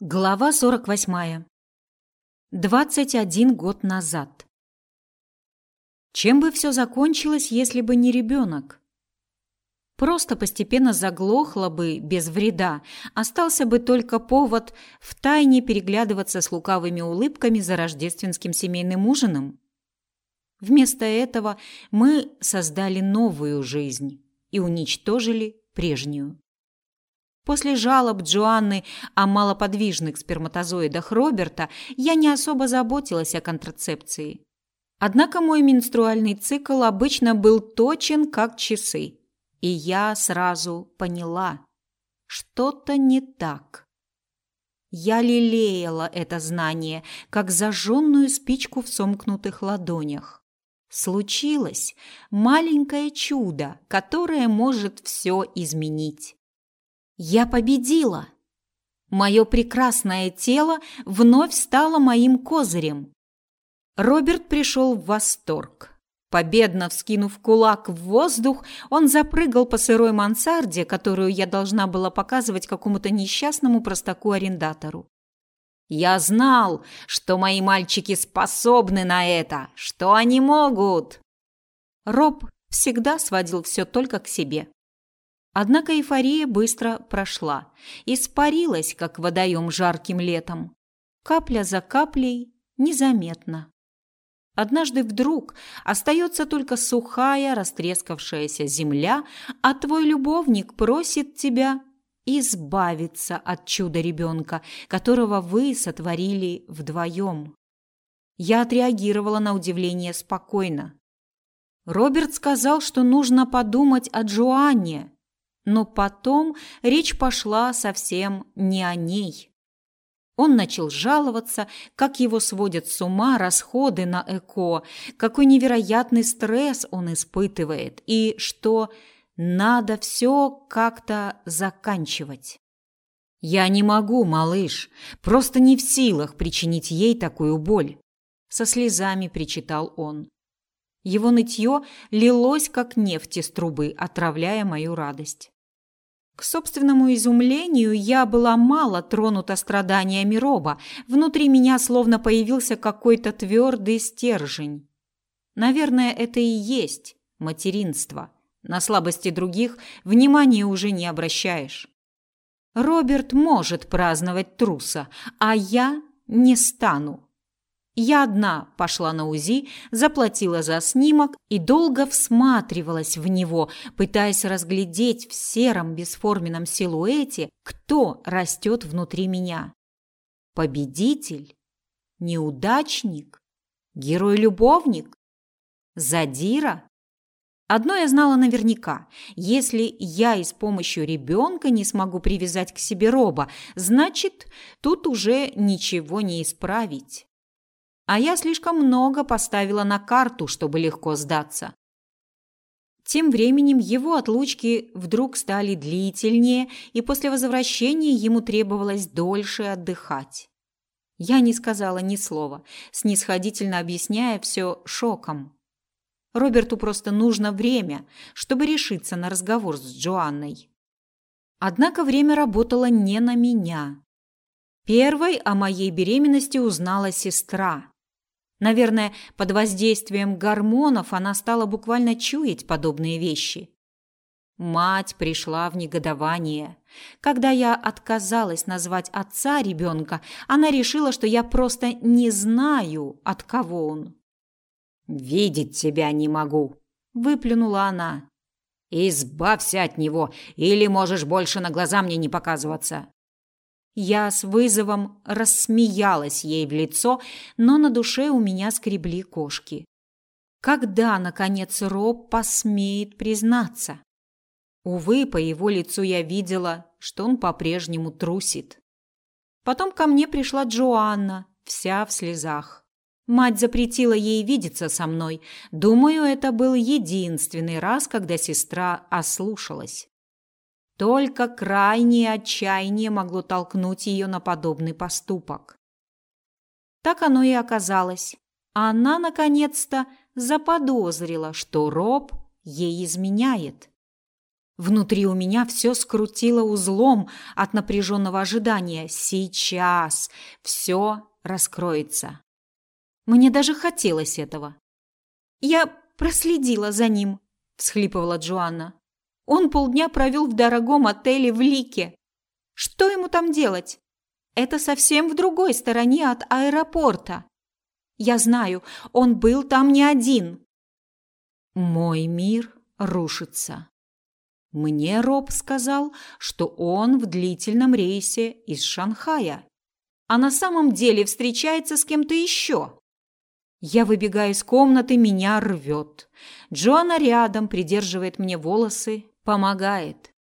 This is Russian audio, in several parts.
Глава 48. 21 год назад. Чем бы все закончилось, если бы не ребенок? Просто постепенно заглохло бы без вреда, остался бы только повод втайне переглядываться с лукавыми улыбками за рождественским семейным ужином. Вместо этого мы создали новую жизнь и уничтожили прежнюю. После жалоб Джоанны о малоподвижных сперматозоидах Роберта я не особо заботилась о контрацепции. Однако мой менструальный цикл обычно был точен как часы, и я сразу поняла, что-то не так. Я лелеяла это знание, как зажженную спичку в сомкнутых ладонях. Случилось маленькое чудо, которое может все изменить. Я победила. Мое прекрасное тело вновь стало моим козырем. Роберт пришел в восторг. Победно вскинув кулак в воздух, он запрыгал по сырой мансарде, которую я должна была показывать какому-то несчастному простаку-арендатору. Я знал, что мои мальчики способны на это, что они могут. Роб всегда сводил все только к себе. Однако эйфория быстро прошла, испарилась, как водоем жарким летом. Капля за каплей, незаметно. Однажды вдруг остается только сухая, растрескавшаяся земля, а твой любовник просит тебя избавиться от чуда ребенка, которого вы сотворили вдвоем. Я отреагировала на удивление спокойно. Роберт сказал, что нужно подумать о Джоанне, но потом речь пошла совсем не о ней. Он начал жаловаться, как его сводят с ума расходы на ЭКО, какой невероятный стресс он испытывает и что надо все как-то заканчивать. «Я не могу, малыш, просто не в силах причинить ей такую боль», – со слезами причитал он. Его нытье лилось, как нефть из трубы, отравляя мою радость. К собственному изумлению я была мало тронута страданиями Роба. Внутри меня словно появился какой-то твердый стержень. Наверное, это и есть материнство. На слабости других внимания уже не обращаешь. Роберт может праздновать труса, а я не стану. Я одна пошла на УЗИ, заплатила за снимок и долго всматривалась в него, пытаясь разглядеть в сером бесформенном силуэте, кто растет внутри меня. Победитель? Неудачник? Герой-любовник? Задира? Одно я знала наверняка. Если я и с помощью ребенка не смогу привязать к себе Роба, значит, тут уже ничего не исправить а я слишком много поставила на карту, чтобы легко сдаться. Тем временем его отлучки вдруг стали длительнее, и после возвращения ему требовалось дольше отдыхать. Я не сказала ни слова, снисходительно объясняя все шоком. Роберту просто нужно время, чтобы решиться на разговор с Джоанной. Однако время работало не на меня. Первой о моей беременности узнала сестра. Наверное, под воздействием гормонов она стала буквально чуять подобные вещи. Мать пришла в негодование. Когда я отказалась назвать отца ребенка, она решила, что я просто не знаю, от кого он. «Видеть тебя не могу», – выплюнула она. «Избавься от него, или можешь больше на глаза мне не показываться». Я с вызовом рассмеялась ей в лицо, но на душе у меня скребли кошки. Когда, наконец, Роб посмеет признаться? Увы, по его лицу я видела, что он по-прежнему трусит. Потом ко мне пришла Джоанна, вся в слезах. Мать запретила ей видеться со мной. Думаю, это был единственный раз, когда сестра ослушалась. Только крайнее отчаяние могло толкнуть ее на подобный поступок. Так оно и оказалось. Она наконец-то заподозрила, что Роб ей изменяет. Внутри у меня все скрутило узлом от напряженного ожидания. Сейчас все раскроется. Мне даже хотелось этого. Я проследила за ним, всхлипывала Джоанна. Он полдня провел в дорогом отеле в Лике. Что ему там делать? Это совсем в другой стороне от аэропорта. Я знаю, он был там не один. Мой мир рушится. Мне Роб сказал, что он в длительном рейсе из Шанхая, а на самом деле встречается с кем-то еще. Я выбегаю из комнаты, меня рвет. Джоанна рядом, придерживает мне волосы, помогает.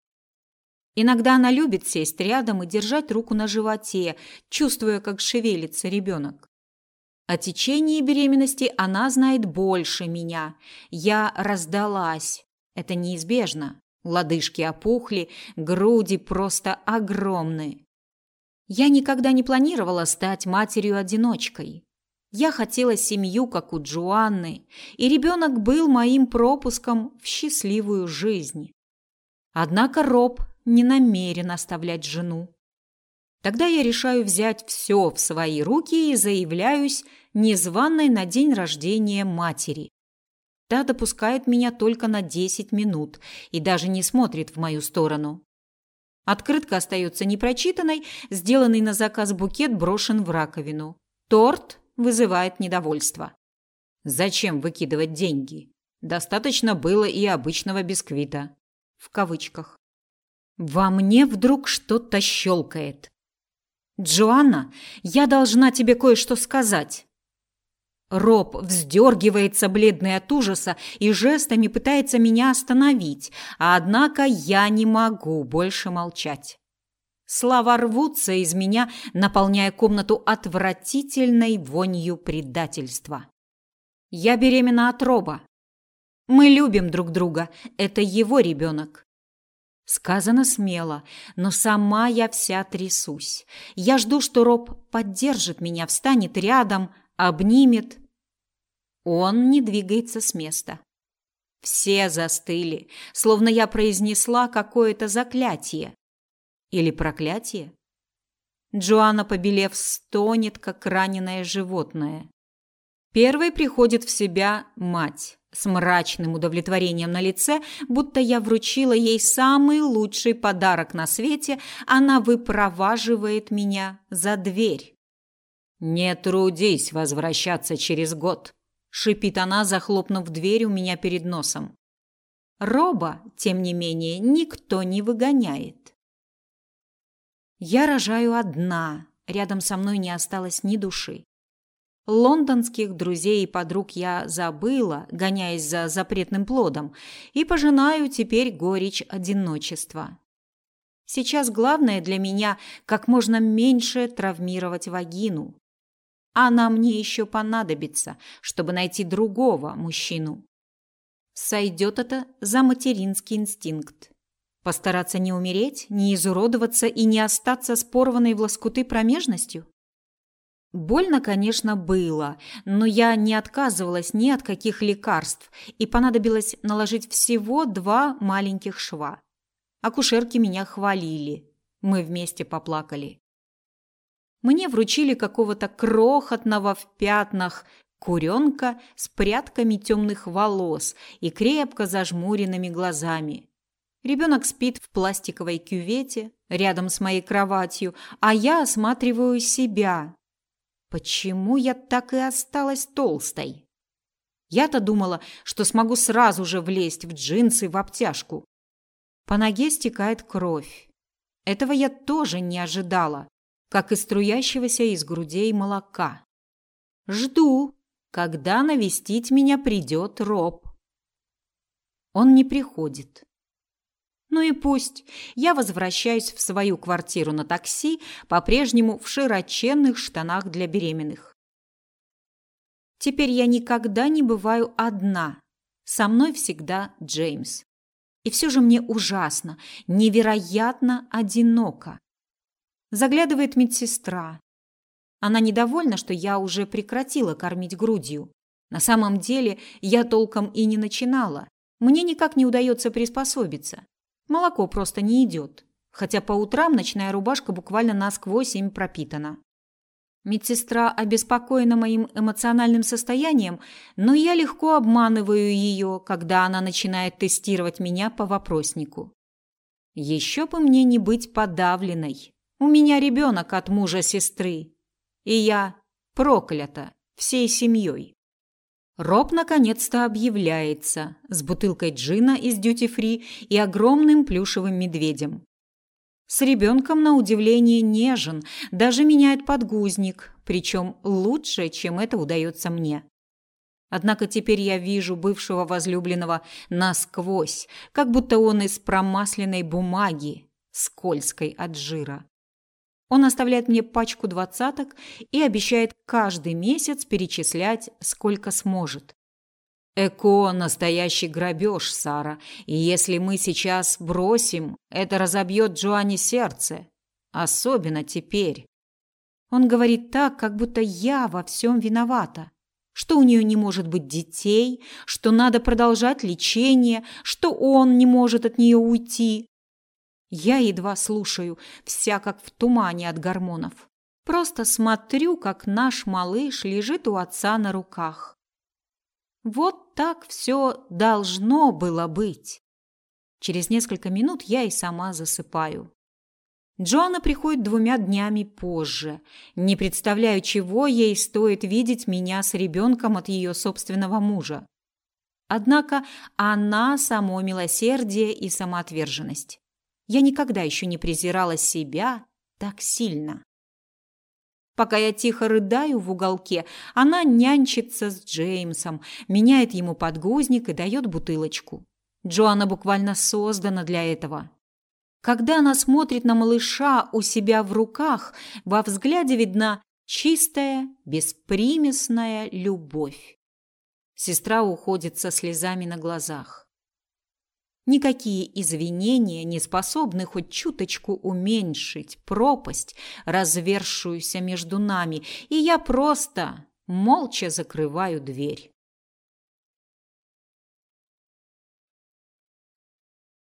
Иногда она любит сесть рядом и держать руку на животе, чувствуя, как шевелится ребенок. О течении беременности она знает больше меня. Я раздалась. Это неизбежно. Лодыжки опухли, груди просто огромные. Я никогда не планировала стать матерью-одиночкой. Я хотела семью, как у Джоанны, и ребенок был моим пропуском в счастливую жизнь. Однако Роб не намерен оставлять жену. Тогда я решаю взять все в свои руки и заявляюсь незваной на день рождения матери. Та допускает меня только на 10 минут и даже не смотрит в мою сторону. Открытка остается непрочитанной, сделанный на заказ букет брошен в раковину. Торт вызывает недовольство. Зачем выкидывать деньги? Достаточно было и обычного бисквита. В кавычках. Во мне вдруг что-то щелкает. Джоанна, я должна тебе кое-что сказать. Роб вздергивается, бледный от ужаса, и жестами пытается меня остановить, а однако я не могу больше молчать. Слова рвутся из меня, наполняя комнату отвратительной вонью предательства. Я беременна от Роба. Мы любим друг друга, это его ребенок. Сказано смело, но сама я вся трясусь. Я жду, что Роб поддержит меня, встанет рядом, обнимет. Он не двигается с места. Все застыли, словно я произнесла какое-то заклятие. Или проклятие? Джоанна, побелев, стонет, как раненое животное. Первой приходит в себя мать с мрачным удовлетворением на лице, будто я вручила ей самый лучший подарок на свете, она выпроваживает меня за дверь. «Не трудись возвращаться через год», – шипит она, захлопнув дверь у меня перед носом. Роба, тем не менее, никто не выгоняет. Я рожаю одна, рядом со мной не осталось ни души. Лондонских друзей и подруг я забыла, гоняясь за запретным плодом, и пожинаю теперь горечь одиночества. Сейчас главное для меня как можно меньше травмировать вагину, она мне еще понадобится, чтобы найти другого мужчину. Сойдет это за материнский инстинкт. Постараться не умереть, не изуродоваться и не остаться с порванной в лоскуты промежностью? Больно, конечно, было, но я не отказывалась ни от каких лекарств, и понадобилось наложить всего два маленьких шва. Акушерки меня хвалили. Мы вместе поплакали. Мне вручили какого-то крохотного в пятнах куренка с прядками темных волос и крепко зажмуренными глазами. Ребенок спит в пластиковой кювете рядом с моей кроватью, а я осматриваю себя. Почему я так и осталась толстой? Я-то думала, что смогу сразу же влезть в джинсы в обтяжку. По ноге стекает кровь. Этого я тоже не ожидала как и струящегося из грудей молока. Жду, когда навестить меня придет Роб. Он не приходит. Ну и пусть. Я возвращаюсь в свою квартиру на такси, по-прежнему в широченных штанах для беременных. Теперь я никогда не бываю одна. Со мной всегда Джеймс. И все же мне ужасно, невероятно одиноко. Заглядывает медсестра. Она недовольна, что я уже прекратила кормить грудью. На самом деле, я толком и не начинала. Мне никак не удается приспособиться. Молоко просто не идет, хотя по утрам ночная рубашка буквально насквозь им пропитана. Медсестра обеспокоена моим эмоциональным состоянием, но я легко обманываю ее, когда она начинает тестировать меня по вопроснику. Еще бы мне не быть подавленной. У меня ребенок от мужа сестры, и я проклята всей семьей. Роб наконец-то объявляется с бутылкой джина из дьюти-фри и огромным плюшевым медведем. С ребенком, на удивление, нежен, даже меняет подгузник, причем лучше, чем это удается мне. Однако теперь я вижу бывшего возлюбленного насквозь, как будто он из промасленной бумаги, скользкой от жира. Он оставляет мне пачку двадцаток и обещает каждый месяц перечислять, сколько сможет. Эко – настоящий грабеж, Сара, и если мы сейчас бросим, это разобьет Джоанне сердце. Особенно теперь. Он говорит так, как будто я во всем виновата. Что у нее не может быть детей, что надо продолжать лечение, что он не может от нее уйти. Я едва слушаю, вся как в тумане от гормонов. Просто смотрю, как наш малыш лежит у отца на руках. Вот так все должно было быть. Через несколько минут я и сама засыпаю. Джоанна приходит двумя днями позже. Не представляю, чего ей стоит видеть меня с ребенком от ее собственного мужа. Однако она само милосердие и самоотверженность. Я никогда еще не презирала себя так сильно. Пока я тихо рыдаю в уголке, она нянчится с Джеймсом, меняет ему подгузник и дает бутылочку. Джоанна буквально создана для этого. Когда она смотрит на малыша у себя в руках, во взгляде видна чистая, беспримесная любовь. Сестра уходит со слезами на глазах. Никакие извинения не способны хоть чуточку уменьшить пропасть, развершуюся между нами, и я просто молча закрываю дверь.